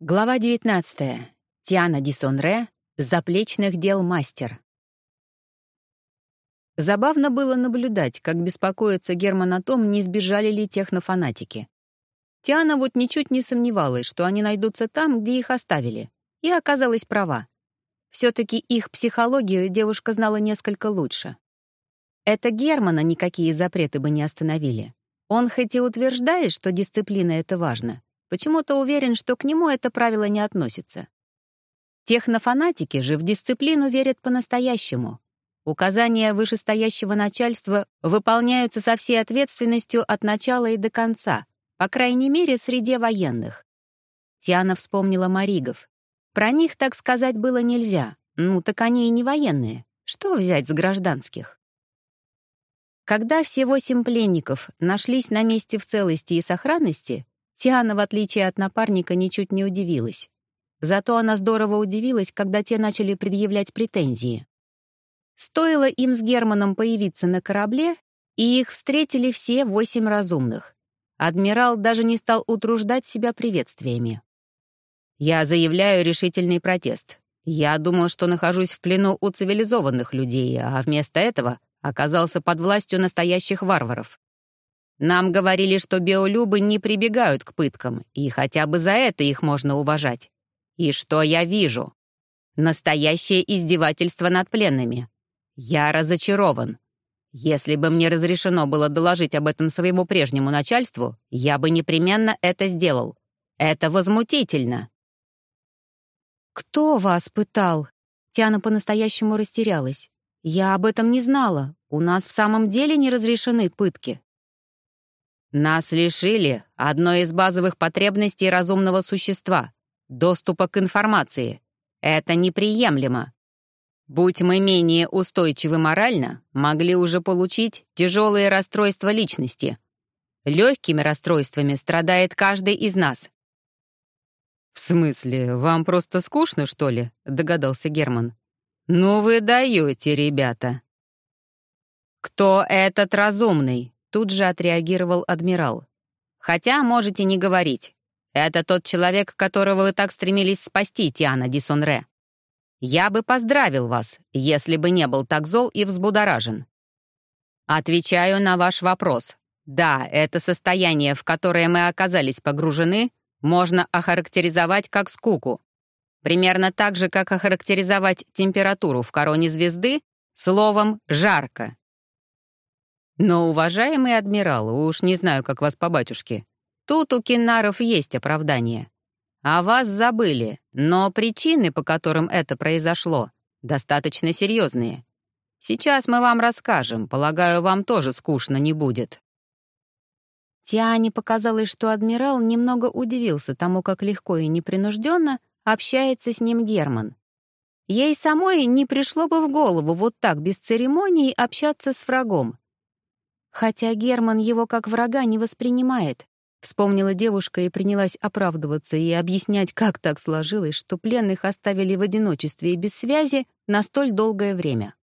Глава 19. Тиана Дисонре, заплечных дел мастер. Забавно было наблюдать, как беспокоится Герман о том, не сбежали ли технофанатики. Тиана вот ничуть не сомневалась, что они найдутся там, где их оставили, и оказалась права. Все-таки их психологию девушка знала несколько лучше. Это Германа никакие запреты бы не остановили. Он хоть и утверждает, что дисциплина — это важно, почему-то уверен, что к нему это правило не относится. Технофанатики же в дисциплину верят по-настоящему. Указания вышестоящего начальства выполняются со всей ответственностью от начала и до конца, по крайней мере, в среде военных. Тиана вспомнила Маригов. Про них так сказать было нельзя. Ну, так они и не военные. Что взять с гражданских? Когда все восемь пленников нашлись на месте в целости и сохранности, Тиана, в отличие от напарника, ничуть не удивилась. Зато она здорово удивилась, когда те начали предъявлять претензии. Стоило им с Германом появиться на корабле, и их встретили все восемь разумных. Адмирал даже не стал утруждать себя приветствиями. «Я заявляю решительный протест. Я думал, что нахожусь в плену у цивилизованных людей, а вместо этого оказался под властью настоящих варваров. Нам говорили, что биолюбы не прибегают к пыткам, и хотя бы за это их можно уважать. И что я вижу? Настоящее издевательство над пленными. Я разочарован. Если бы мне разрешено было доложить об этом своему прежнему начальству, я бы непременно это сделал. Это возмутительно. «Кто вас пытал?» Тиана по-настоящему растерялась. «Я об этом не знала. У нас в самом деле не разрешены пытки». Нас лишили одной из базовых потребностей разумного существа — доступа к информации. Это неприемлемо. Будь мы менее устойчивы морально, могли уже получить тяжелые расстройства личности. Легкими расстройствами страдает каждый из нас. «В смысле, вам просто скучно, что ли?» — догадался Герман. «Ну вы даете, ребята!» «Кто этот разумный?» Тут же отреагировал адмирал. «Хотя можете не говорить. Это тот человек, которого вы так стремились спасти, Тиана Дисонре. Я бы поздравил вас, если бы не был так зол и взбудоражен. Отвечаю на ваш вопрос. Да, это состояние, в которое мы оказались погружены, можно охарактеризовать как скуку. Примерно так же, как охарактеризовать температуру в короне звезды словом «жарко». Но, уважаемый адмирал, уж не знаю, как вас по батюшке, тут у кинаров есть оправдание. А вас забыли, но причины, по которым это произошло, достаточно серьезные. Сейчас мы вам расскажем, полагаю, вам тоже скучно не будет». Тиане показалось, что адмирал немного удивился тому, как легко и непринужденно общается с ним Герман. Ей самой не пришло бы в голову вот так без церемоний общаться с врагом. Хотя Герман его как врага не воспринимает. Вспомнила девушка и принялась оправдываться и объяснять, как так сложилось, что пленных оставили в одиночестве и без связи на столь долгое время.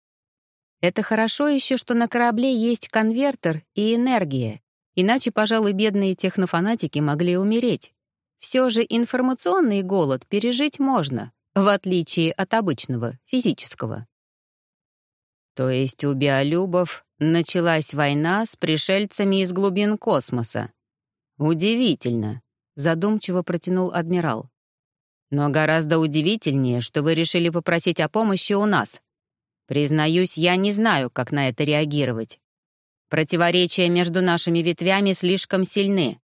Это хорошо еще, что на корабле есть конвертер и энергия, иначе, пожалуй, бедные технофанатики могли умереть. Все же информационный голод пережить можно, в отличие от обычного, физического. То есть у биолюбов началась война с пришельцами из глубин космоса. Удивительно, задумчиво протянул адмирал. Но гораздо удивительнее, что вы решили попросить о помощи у нас. Признаюсь, я не знаю, как на это реагировать. Противоречия между нашими ветвями слишком сильны.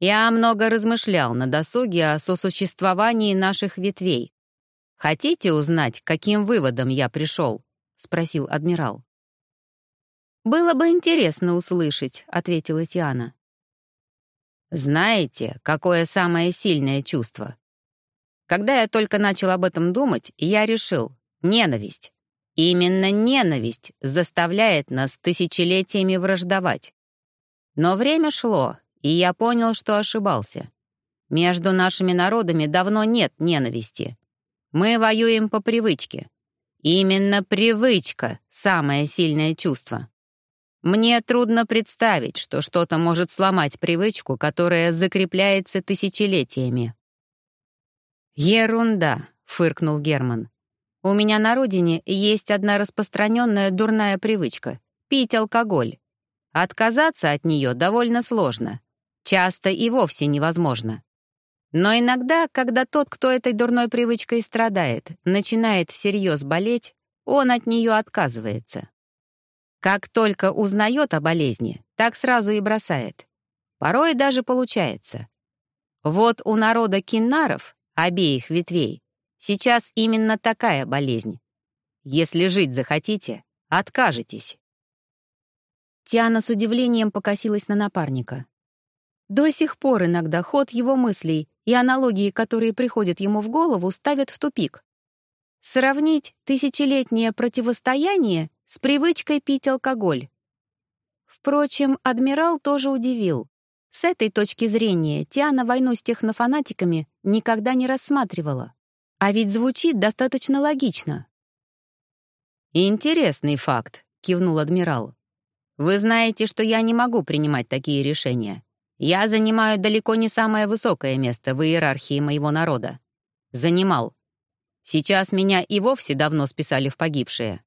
Я много размышлял на досуге о сосуществовании наших ветвей. Хотите узнать, каким выводом я пришел? — спросил адмирал. «Было бы интересно услышать», — ответила Тиана. «Знаете, какое самое сильное чувство? Когда я только начал об этом думать, я решил — ненависть. Именно ненависть заставляет нас тысячелетиями враждовать. Но время шло, и я понял, что ошибался. Между нашими народами давно нет ненависти. Мы воюем по привычке. Именно привычка — самое сильное чувство. Мне трудно представить, что что-то может сломать привычку, которая закрепляется тысячелетиями. «Ерунда», — фыркнул Герман. «У меня на родине есть одна распространенная дурная привычка — пить алкоголь. Отказаться от нее довольно сложно. Часто и вовсе невозможно. Но иногда, когда тот, кто этой дурной привычкой страдает, начинает всерьез болеть, он от нее отказывается. Как только узнает о болезни, так сразу и бросает. Порой даже получается. Вот у народа киннаров, обеих ветвей, сейчас именно такая болезнь. Если жить захотите, откажетесь. Тиана с удивлением покосилась на напарника. До сих пор иногда ход его мыслей и аналогии, которые приходят ему в голову, ставят в тупик. Сравнить тысячелетнее противостояние с привычкой пить алкоголь. Впрочем, адмирал тоже удивил. С этой точки зрения Тиана войну с технофанатиками никогда не рассматривала. А ведь звучит достаточно логично. «Интересный факт», — кивнул адмирал. «Вы знаете, что я не могу принимать такие решения. Я занимаю далеко не самое высокое место в иерархии моего народа. Занимал. Сейчас меня и вовсе давно списали в погибшие.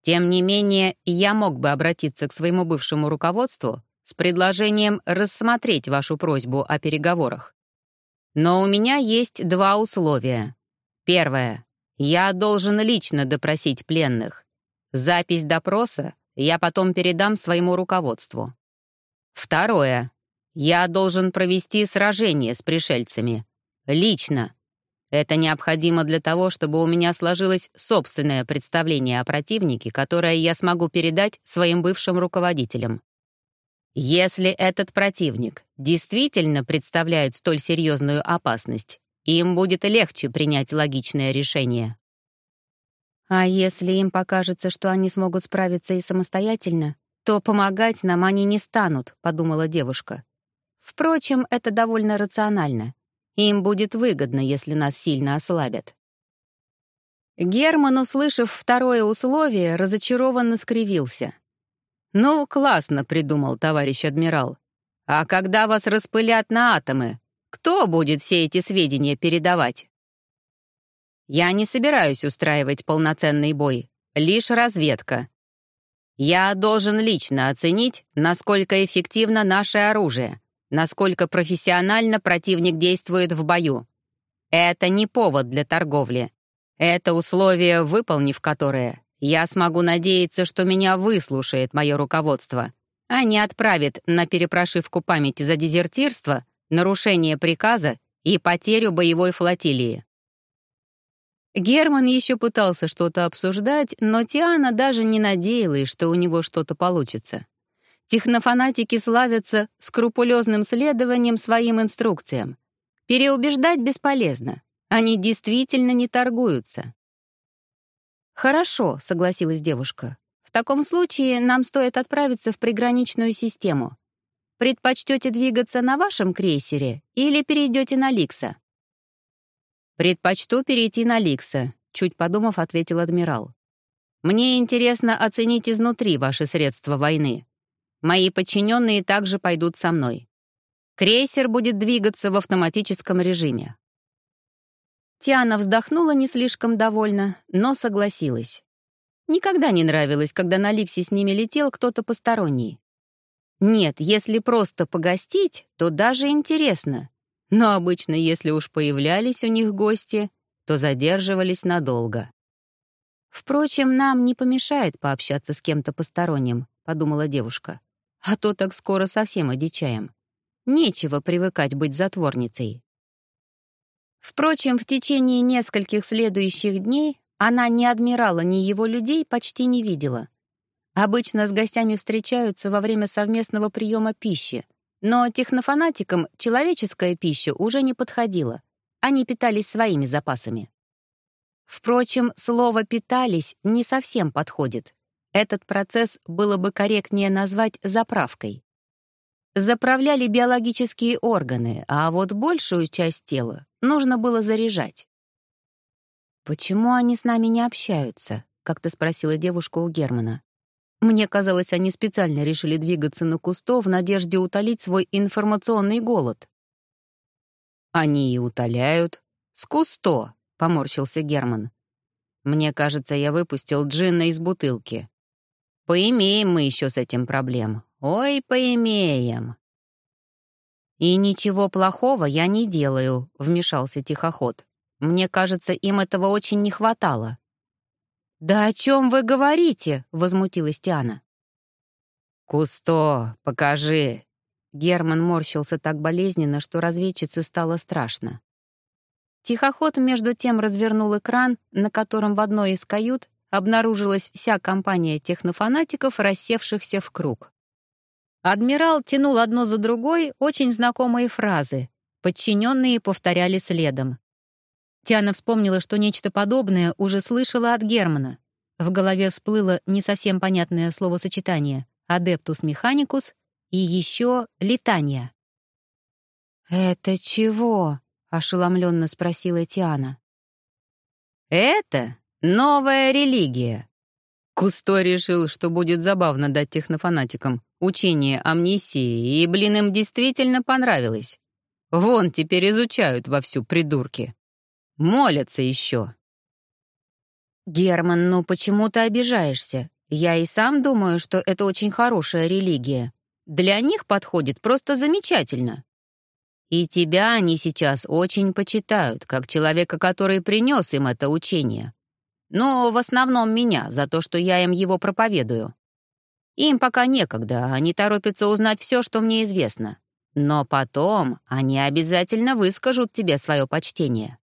Тем не менее, я мог бы обратиться к своему бывшему руководству с предложением рассмотреть вашу просьбу о переговорах. Но у меня есть два условия. Первое. Я должен лично допросить пленных. Запись допроса я потом передам своему руководству. Второе. Я должен провести сражение с пришельцами. Лично. Это необходимо для того, чтобы у меня сложилось собственное представление о противнике, которое я смогу передать своим бывшим руководителям. Если этот противник действительно представляет столь серьезную опасность, им будет легче принять логичное решение. А если им покажется, что они смогут справиться и самостоятельно, то помогать нам они не станут, подумала девушка. Впрочем, это довольно рационально. Им будет выгодно, если нас сильно ослабят. Герман, услышав второе условие, разочарованно скривился. «Ну, классно придумал, товарищ адмирал. А когда вас распылят на атомы, кто будет все эти сведения передавать?» «Я не собираюсь устраивать полноценный бой, лишь разведка. Я должен лично оценить, насколько эффективно наше оружие, насколько профессионально противник действует в бою. Это не повод для торговли. Это условие, выполнив которое, я смогу надеяться, что меня выслушает мое руководство, а не отправит на перепрошивку памяти за дезертирство, нарушение приказа и потерю боевой флотилии. Герман еще пытался что-то обсуждать, но Тиана даже не надеялась, что у него что-то получится. Технофанатики славятся скрупулезным следованием своим инструкциям. Переубеждать бесполезно. Они действительно не торгуются. «Хорошо», — согласилась девушка. «В таком случае нам стоит отправиться в приграничную систему. Предпочтете двигаться на вашем крейсере или перейдете на Ликса?» «Предпочту перейти на Ликса», — чуть подумав, ответил адмирал. «Мне интересно оценить изнутри ваши средства войны. Мои подчиненные также пойдут со мной. Крейсер будет двигаться в автоматическом режиме. Тиана вздохнула не слишком довольно, но согласилась. Никогда не нравилось, когда на Ликсе с ними летел кто-то посторонний. Нет, если просто погостить, то даже интересно. Но обычно, если уж появлялись у них гости, то задерживались надолго. «Впрочем, нам не помешает пообщаться с кем-то посторонним», — подумала девушка а то так скоро совсем одичаем. Нечего привыкать быть затворницей. Впрочем, в течение нескольких следующих дней она ни адмирала, ни его людей почти не видела. Обычно с гостями встречаются во время совместного приема пищи, но технофанатикам человеческая пища уже не подходила. Они питались своими запасами. Впрочем, слово «питались» не совсем подходит. Этот процесс было бы корректнее назвать заправкой. Заправляли биологические органы, а вот большую часть тела нужно было заряжать. «Почему они с нами не общаются?» — как-то спросила девушка у Германа. Мне казалось, они специально решили двигаться на Кусто в надежде утолить свой информационный голод. Они и утоляют. «С Кусто», — поморщился Герман. «Мне кажется, я выпустил джинна из бутылки. Поимеем мы еще с этим проблем. Ой, поимеем». «И ничего плохого я не делаю», — вмешался тихоход. «Мне кажется, им этого очень не хватало». «Да о чем вы говорите?» — возмутилась Тиана. «Кусто, покажи!» Герман морщился так болезненно, что разведчице стало страшно. Тихоход между тем развернул экран, на котором в одной из кают обнаружилась вся компания технофанатиков, рассевшихся в круг. Адмирал тянул одно за другой очень знакомые фразы. Подчиненные повторяли следом. Тиана вспомнила, что нечто подобное уже слышала от Германа. В голове всплыло не совсем понятное словосочетание «адептус механикус» и еще «летание». «Это чего?» — ошеломленно спросила Тиана. «Это новая религия». Кусто решил, что будет забавно дать технофанатикам учение амнисии, и, блин, им действительно понравилось. Вон теперь изучают вовсю придурки. Молятся еще. «Герман, ну почему ты обижаешься? Я и сам думаю, что это очень хорошая религия. Для них подходит просто замечательно. И тебя они сейчас очень почитают, как человека, который принес им это учение. Но в основном меня, за то, что я им его проповедую. Им пока некогда, они торопятся узнать все, что мне известно. Но потом они обязательно выскажут тебе свое почтение».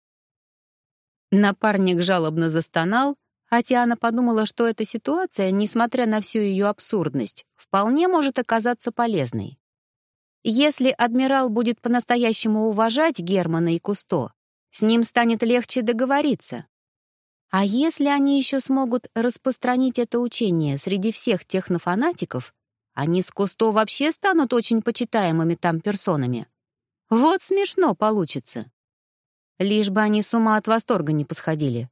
Напарник жалобно застонал, а Тиана подумала, что эта ситуация, несмотря на всю ее абсурдность, вполне может оказаться полезной. Если адмирал будет по-настоящему уважать Германа и Кусто, с ним станет легче договориться. А если они еще смогут распространить это учение среди всех технофанатиков, они с Кусто вообще станут очень почитаемыми там персонами. Вот смешно получится. Лишь бы они с ума от восторга не посходили.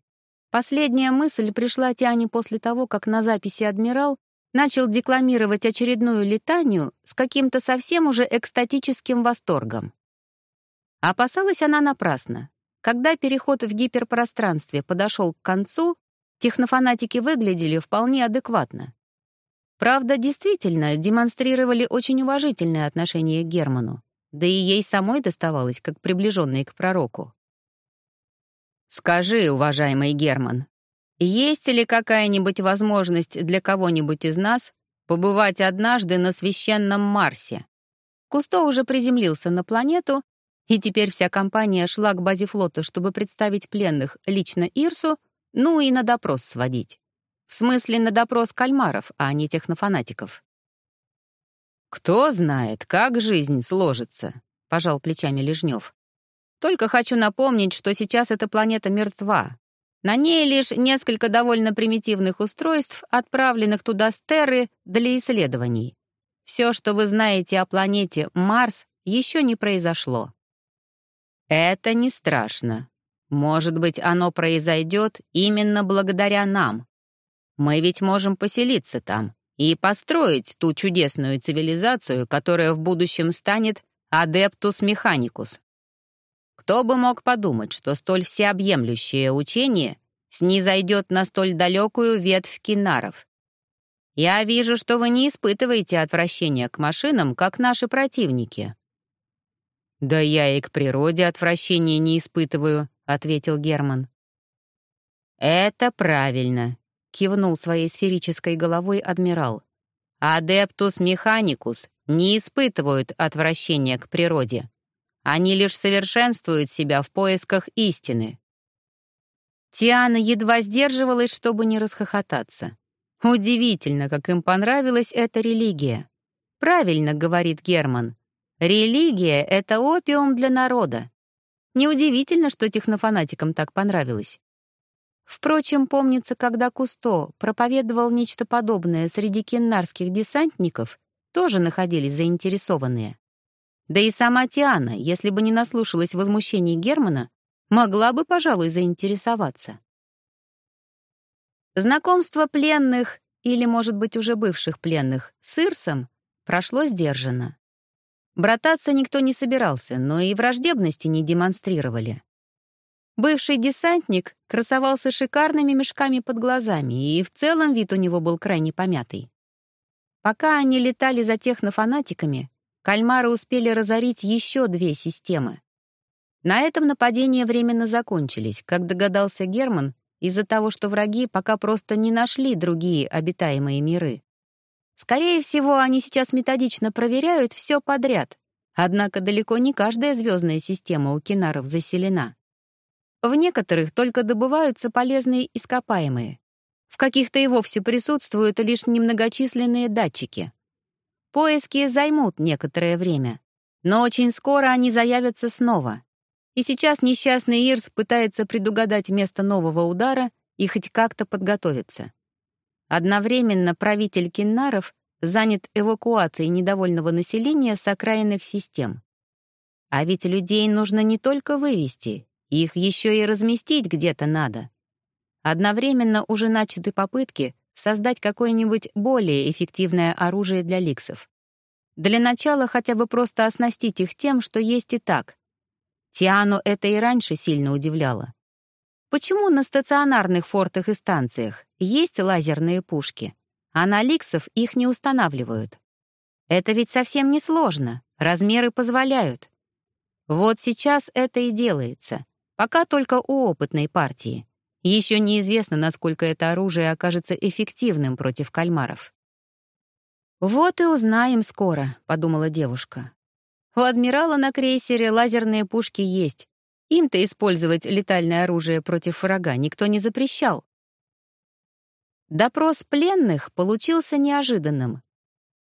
Последняя мысль пришла Тиане после того, как на записи «Адмирал» начал декламировать очередную летанию с каким-то совсем уже экстатическим восторгом. Опасалась она напрасно. Когда переход в гиперпространстве подошел к концу, технофанатики выглядели вполне адекватно. Правда, действительно, демонстрировали очень уважительное отношение к Герману, да и ей самой доставалось, как приближенной к пророку. «Скажи, уважаемый Герман, есть ли какая-нибудь возможность для кого-нибудь из нас побывать однажды на священном Марсе?» Кусто уже приземлился на планету и теперь вся компания шла к базе флота, чтобы представить пленных лично Ирсу, ну и на допрос сводить. В смысле, на допрос кальмаров, а не технофанатиков. «Кто знает, как жизнь сложится», — пожал плечами Лежнев. «Только хочу напомнить, что сейчас эта планета мертва. На ней лишь несколько довольно примитивных устройств, отправленных туда с Терры для исследований. Все, что вы знаете о планете Марс, еще не произошло. Это не страшно. Может быть, оно произойдет именно благодаря нам. Мы ведь можем поселиться там и построить ту чудесную цивилизацию, которая в будущем станет Адептус Механикус. Кто бы мог подумать, что столь всеобъемлющее учение снизойдет на столь далекую ветвь кинаров. Я вижу, что вы не испытываете отвращения к машинам, как наши противники. «Да я и к природе отвращения не испытываю», — ответил Герман. «Это правильно», — кивнул своей сферической головой адмирал. «Адептус механикус не испытывают отвращения к природе. Они лишь совершенствуют себя в поисках истины». Тиана едва сдерживалась, чтобы не расхохотаться. Удивительно, как им понравилась эта религия. Правильно говорит Герман. Религия — это опиум для народа. Неудивительно, что технофанатикам так понравилось. Впрочем, помнится, когда Кусто проповедовал нечто подобное среди кеннарских десантников, тоже находились заинтересованные. Да и сама Тиана, если бы не наслушалась возмущений Германа, могла бы, пожалуй, заинтересоваться. Знакомство пленных, или, может быть, уже бывших пленных, с Ирсом прошло сдержанно. Брататься никто не собирался, но и враждебности не демонстрировали. Бывший десантник красовался шикарными мешками под глазами, и в целом вид у него был крайне помятый. Пока они летали за технофанатиками, кальмары успели разорить еще две системы. На этом нападения временно закончились, как догадался Герман, из-за того, что враги пока просто не нашли другие обитаемые миры. Скорее всего, они сейчас методично проверяют все подряд, однако далеко не каждая звездная система у кинаров заселена. В некоторых только добываются полезные ископаемые. В каких-то и вовсе присутствуют лишь немногочисленные датчики. Поиски займут некоторое время, но очень скоро они заявятся снова. И сейчас несчастный Ирс пытается предугадать место нового удара и хоть как-то подготовиться. Одновременно правитель Киннаров занят эвакуацией недовольного населения с окраинных систем. А ведь людей нужно не только вывести, их еще и разместить где-то надо. Одновременно уже начаты попытки создать какое-нибудь более эффективное оружие для ликсов. Для начала хотя бы просто оснастить их тем, что есть и так. Тиану это и раньше сильно удивляло. Почему на стационарных фортах и станциях есть лазерные пушки, а на ликсов их не устанавливают? Это ведь совсем не сложно, размеры позволяют. Вот сейчас это и делается. Пока только у опытной партии. Еще неизвестно, насколько это оружие окажется эффективным против кальмаров. «Вот и узнаем скоро», — подумала девушка. «У адмирала на крейсере лазерные пушки есть. Им-то использовать летальное оружие против врага никто не запрещал». Допрос пленных получился неожиданным.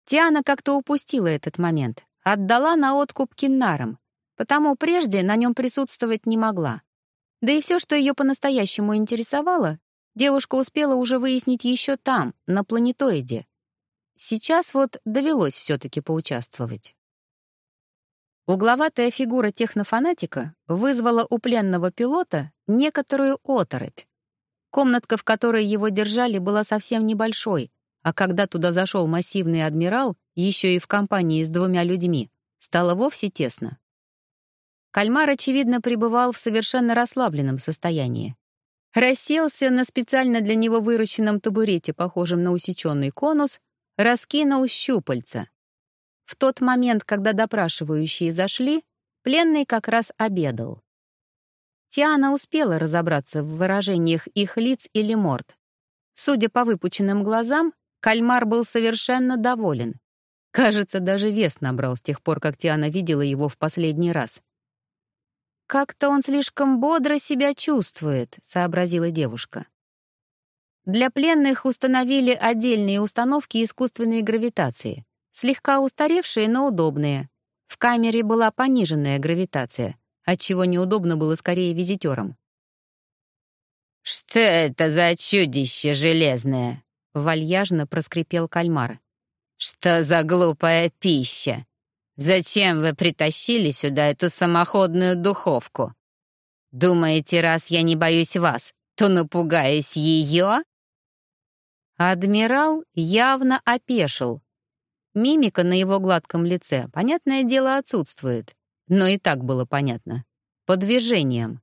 Тиана как-то упустила этот момент, отдала на откуп киннарам, потому прежде на нем присутствовать не могла. Да и все, что ее по-настоящему интересовало, девушка успела уже выяснить еще там, на планетоиде. Сейчас вот довелось все-таки поучаствовать. Угловатая фигура технофанатика вызвала у пленного пилота некоторую оторопь. Комнатка, в которой его держали, была совсем небольшой, а когда туда зашел массивный адмирал, еще и в компании с двумя людьми, стало вовсе тесно. Кальмар, очевидно, пребывал в совершенно расслабленном состоянии. Расселся на специально для него выращенном табурете, похожем на усеченный конус, раскинул щупальца. В тот момент, когда допрашивающие зашли, пленный как раз обедал. Тиана успела разобраться в выражениях их лиц или морд. Судя по выпученным глазам, кальмар был совершенно доволен. Кажется, даже вес набрал с тех пор, как Тиана видела его в последний раз. «Как-то он слишком бодро себя чувствует», — сообразила девушка. Для пленных установили отдельные установки искусственной гравитации, слегка устаревшие, но удобные. В камере была пониженная гравитация, отчего неудобно было скорее визитерам. «Что это за чудище железное?» — вальяжно проскрипел кальмар. «Что за глупая пища? Зачем вы притащили сюда эту самоходную духовку? Думаете, раз я не боюсь вас, то напугаюсь ее?» Адмирал явно опешил. Мимика на его гладком лице, понятное дело, отсутствует. Но и так было понятно. По движениям.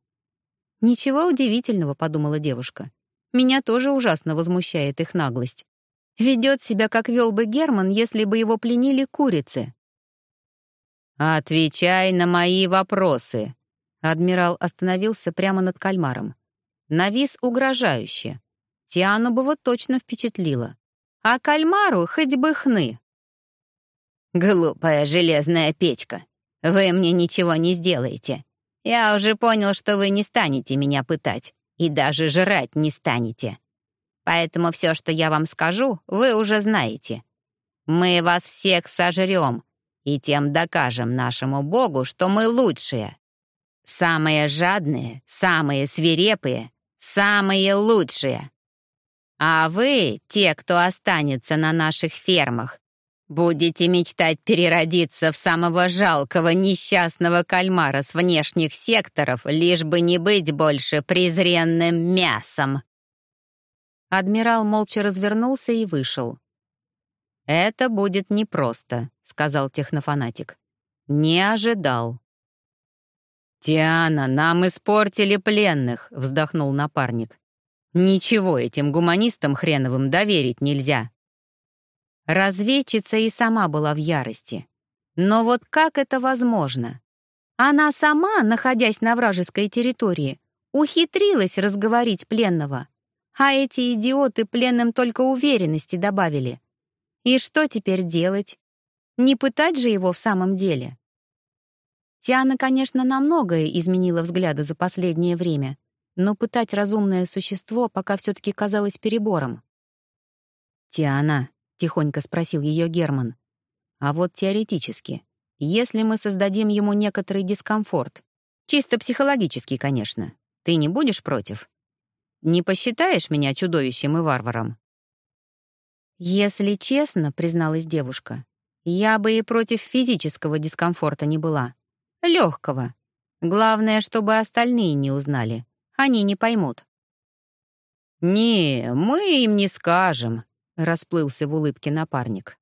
«Ничего удивительного», — подумала девушка. «Меня тоже ужасно возмущает их наглость. Ведет себя, как вел бы Герман, если бы его пленили курицы. «Отвечай на мои вопросы!» Адмирал остановился прямо над кальмаром. Навис угрожающе. Тиану бы вот точно впечатлило. А кальмару хоть бы хны. «Глупая железная печка, вы мне ничего не сделаете. Я уже понял, что вы не станете меня пытать и даже жрать не станете. Поэтому все, что я вам скажу, вы уже знаете. Мы вас всех сожрем, и тем докажем нашему Богу, что мы лучшие. Самые жадные, самые свирепые, самые лучшие. А вы, те, кто останется на наших фермах, будете мечтать переродиться в самого жалкого несчастного кальмара с внешних секторов, лишь бы не быть больше презренным мясом. Адмирал молча развернулся и вышел. «Это будет непросто», — сказал технофанатик. «Не ожидал». «Тиана, нам испортили пленных», — вздохнул напарник. «Ничего этим гуманистам хреновым доверить нельзя». Разведчица и сама была в ярости. Но вот как это возможно? Она сама, находясь на вражеской территории, ухитрилась разговорить пленного. А эти идиоты пленным только уверенности добавили. И что теперь делать? Не пытать же его в самом деле? Тиана, конечно, на многое изменила взгляды за последнее время, но пытать разумное существо пока все-таки казалось перебором. «Тиана», — тихонько спросил ее Герман, «а вот теоретически, если мы создадим ему некоторый дискомфорт, чисто психологический, конечно, ты не будешь против? Не посчитаешь меня чудовищем и варваром?» «Если честно», — призналась девушка, «я бы и против физического дискомфорта не была. Легкого. Главное, чтобы остальные не узнали. Они не поймут. «Не, мы им не скажем», — расплылся в улыбке напарник.